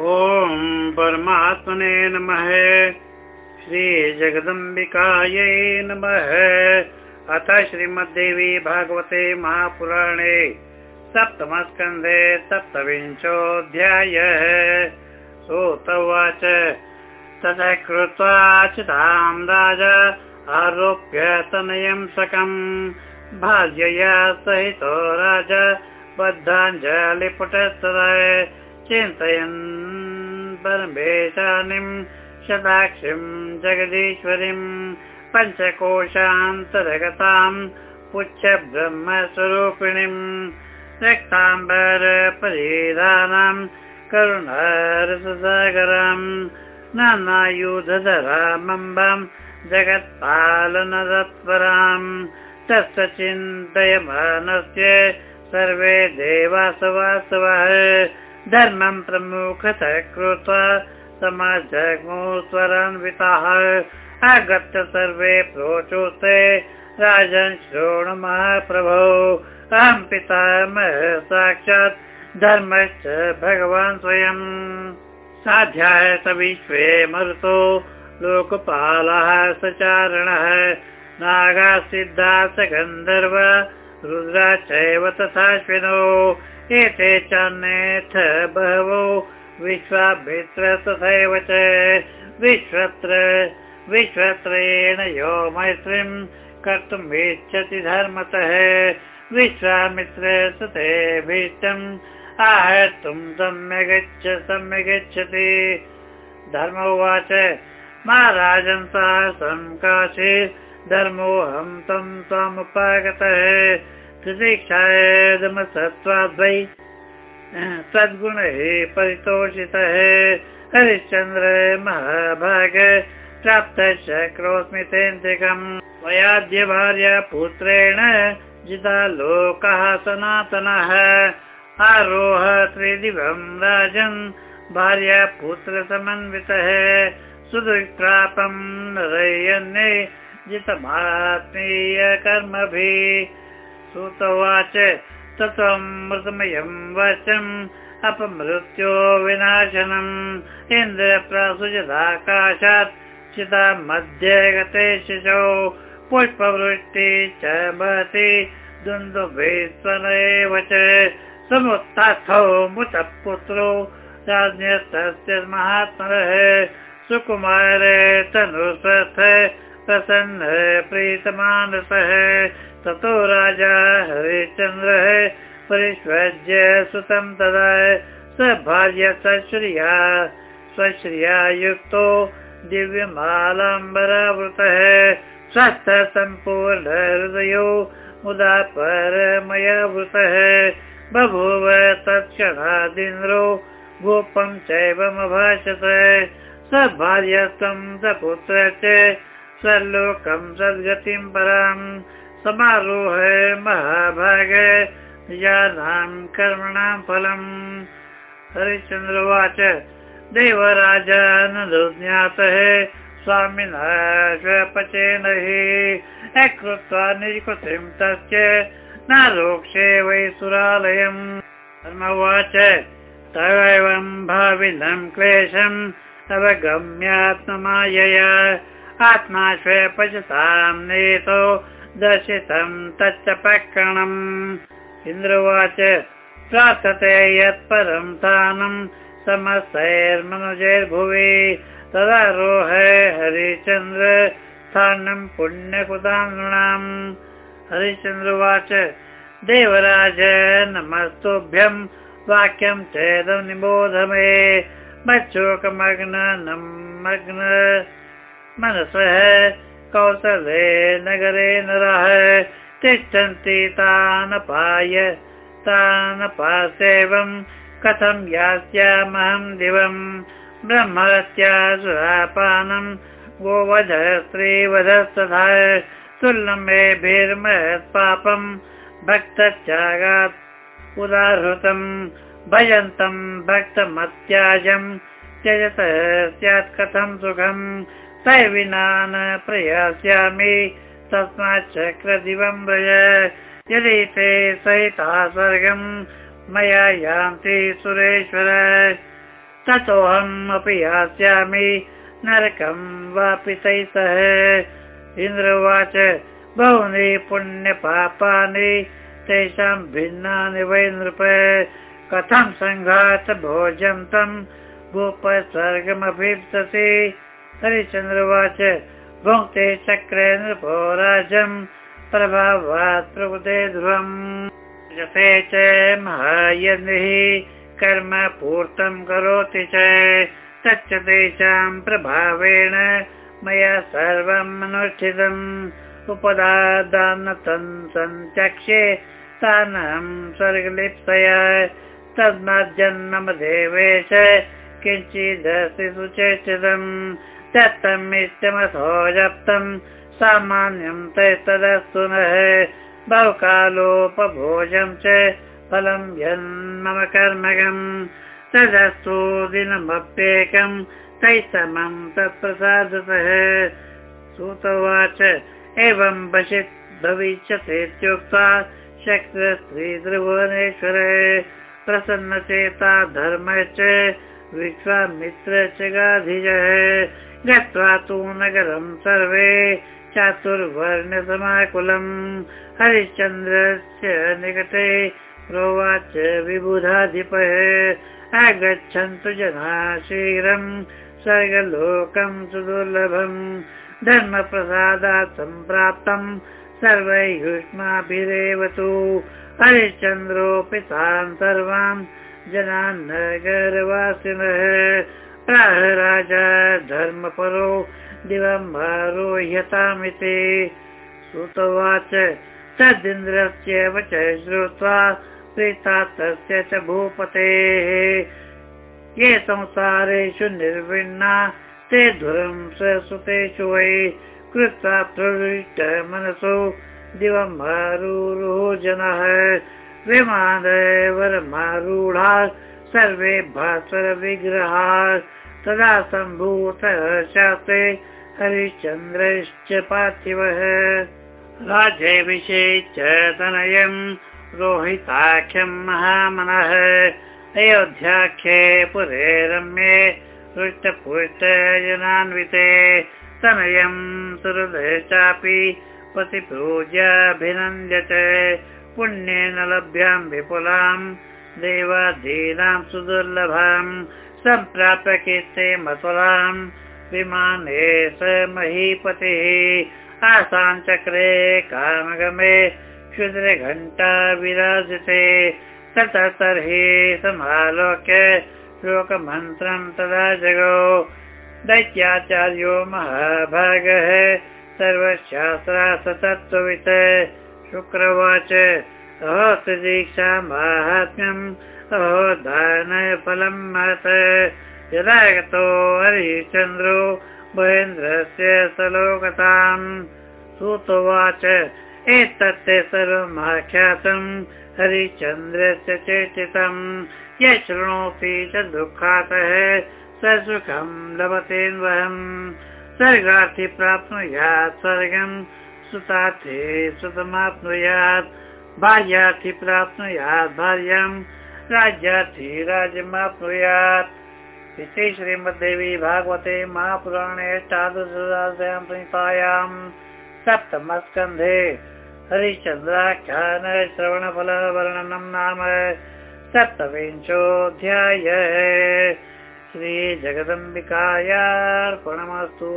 ॐ परमात्मने नमः। श्रीजगदम्बिकायै नमः। अथ श्रीमद्देवी भागवते महापुराणे सप्तमस्कन्धे सप्तविंशोऽध्यायः। सोत उवाच। ततः कृत्वा चितां राजा आरोप्य तनयं सकम्। भार्यया सहितो राजा बद्धाञ्जलिपुटस्तदा चिन्तयन् परमेशानिं शताक्षिं जगदीश्वरीं पञ्चकोशान्तर्गतां पुच्छ ब्रह्मस्वरूपिणीम् रक्ताम्बर परिधानां करुणरससागरां नानायुधधरामम्बां जगत्पालनतत्परां तस्य चिन्तयमानस्य सर्वे देवासवासवः धर्मं प्रमुखतः कृत्वा समाजग्मुस्वरान्विताः आगत्य सर्वे प्रोचोस्ते राजन् शृणुमहाप्रभो अहं पितामह साक्षात् धर्मश्च भगवान् स्वयम् साध्याय स विश्वे मरुतो लोकपालः सचारणः। नागा सिद्धा स गन्धर्व रुद्रा चैव तथाश्विनो एते चान्येथ बहवो विश्वाभित्र तथैव च विश्वत्र विश्वत्रेण यो मैत्रीं कर्तुम् इच्छति धर्मतः विश्वामित्र तथेभीष्टम् आहर्तुं सम्यगच्छ सम्यगच्छति। धर्म उवाच महाराजन् साहसं काशे धर्मोऽहं तं त्वामुपागतः त्रिदीक्षायदमसत्त्वाद्वै सद्गुणैः परितोषितः। हरिश्चन्द्र महाभाग प्राप्तश्चक्रोऽस्मि तेन्त्रिकम्। वयाद्य भार्या पुत्रेण जिता लोकः सनातनः। आरोह त्रिदिवं राजन् भार्या पुत्रसमन्वितः। सुदुष्प्रापं नरयन्ये जितमात्मीय तत्त्वमृतमयं वचम् अपमृत्यो विनाशनम्। इन्द्रप्रसुजदाकाशात् चिता मध्ये गते शिशौ। पुष्पवृष्टि च महति दुन्दुभेश्वर च। समुत्थौ मुतपुत्रो राज्ञस्तस्य महात्मनः सुकुमार तनुस्वस्थ प्रसन्न प्रीतमानसः ततो राजा हरिश्चन्द्रः परिष्वज्य सुतं तदा स भार्य सश्रिया स्वश्रिया युक्तो दिव्यमालाम्बरावृतः। स्वस्थ सम्पूर्ण हृदयो मुदा परमयावृतः। बभूव तत्क्षणादिन्द्रो गोपं चैवमभाषत। स भार्यत्वं स पुत्र च स्वलोकं सद्गतिं पराम् समारोह महाभाग निजानां कर्मणां फलम्। देवराजानुज्ञातः स्वामिनः स्वपचेन हि अकृत्वा निजकृतिं तस्य नारोक्षे वै सुरालयम्। धर्मवाच तवैवं भाविनं क्लेशम् अवगम्यात्ममायया आत्मा स्वपचतां नेतो दर्शितं तच्च प्रकरणम्। इन्द्रवाच प्रार्थते यत्परं स्थानं समस्तैर्मनुजैर्भुवि तदारोह हरिचन्द्र स्थानं पुण्यकृताङ्गणाम्। हरिश्चन्द्रवाच देवराज नमस्तुभ्यं वाक्यं चेदं निबोध मे। मच्छोकमग्न मग्न मनसः कौशले नगरे नरः तिष्ठन्ति तानपाय तानपासेवं कथं यास्यामहं दिवम् ब्रह्मत्या सुरापानं गोवध तुल्लमेभिर्महत् पापं भक्तत्यागात् उदाहृतं भजन्तं भक्तमत्याजं त्यजतः स्यात् कथं सुखम् तै विना न प्रयास्यामि तस्मात् चक्रदिवं व्रज यदि ते सहिता स्वर्गं मया यान्ति सुरेश्वर ततोऽहम् अपि यास्यामि नरकं वापि तैः सह इन्द्रवाच, बहूनि पुण्यपापानि, तेषां भिन्नानि वै नृप। कथं सङ्घात भोजं तं हरिचन्द्रवाच भुङ्क्ते चक्रे नृपो राजं प्रभावात् प्रभुते ध्रुवम्। च महायनिः कर्म पूर्तं करोति च तच्च तेषां प्रभावेण मया सर्वम् अनुष्ठितम्। उपदादानतन् सन्त्यक्षे स्थानहं स्वर्गलिप्सया तस्माज्जन्म देवेश किञ्चिदस्ति सुचेष्टितम् दत्तम् इष्टमथो जप्तम्। सामान्यं तदस्तु नः बहुकालोपभोजं च फलं यन्मम कर्मगम् तदस्तु दिनमप्येकं तैः समं तत्प्रसादतः श्रुतवाच एवं वशित् भविष्यतीत्युक्त्वा शक्तिस्त्रीभुवनेश्वर प्रसन्नचेता धर्म च विश्वामित्र च गाधिजः गत्वा तु नगरं सर्वे चातुर्वर्णसमाकुलम्। हरिश्चन्द्रस्य निकटे प्रोवाच विबुधाधिपः। आगच्छन्तु जना शीघ्रं स्वर्गलोकं सुदुर्लभम्। धर्मप्रसादात् सम्प्राप्तं सर्वैयुष्माभिरेव तु हरिश्चन्द्रोऽपि तान् सर्वान् जनान् नगरवासिनः प्राह राजा धर्मपरो दिवम् आरोह्यतामिति श्रुतवाच तदिन्द्रस्य वच श्रुत्वा प्रीता तस्य च भूपतेः। ये संसारेषु निर्विण्णा ते धुरं स्वसुतेषु वै। कृत्वा प्रविष्ट मनसो दिवम् आरुरुः जनः विमानवरमारूढा सर्वे विग्रहा तदा सम्भूतः शास्त्रे हरिश्चन्द्रश्च पार्थिवः। च तनयम् रोहिताख्यम् महामनः। अयोध्याख्ये पुरे रम्ये हृष्टपुष्टजनान्विते। तनयम् सुहृदय चापि पतिपूज्याभिनन्द्यत पुण्येन लभ्यां विपुलां देवाधीनां सुदुर्लभाम् सम्प्राप्य कीर्ते मथुरां विमाने स महीपतिः। आसाञ्चक्रे कामगमे क्षुद्रघण्टा विराजते। ततः तर्हि समालोक्य श्लोकमन्त्रं तदा जगो। दैत्याचार्यो महाभागः सर्वशास्त्रा सतत्त्ववित् शुक्रवाच। अहो माहात्म्यम् अहो दानफलं महत् यदा गतो हरिश्चन्द्रो महेन्द्रस्य सलोकताम्। सुतोवाच एतत् सर्वमाख्यातम् हरिश्चन्द्रस्य चेतितम्। यः शृणोति च दुःखातः स सुखं लभतेन्वहम्। स्वर्गार्थि प्राप्नुयात् स्वर्गम् सुतार्थे सुतमाप्नुयात् भार्यार्थि प्राप्नुयात् भार्याम् राज्यार्थी राज्यमाप्नुयात् इति श्रीमद्देवी भागवते महापुराणे संहितायां सप्तमस्कन्धे हरिश्चन्द्राख्यान श्रवणफलवर्णनं नाम सप्तविंशोऽध्याय श्रीजगदम्बिकायार्पणमस्तु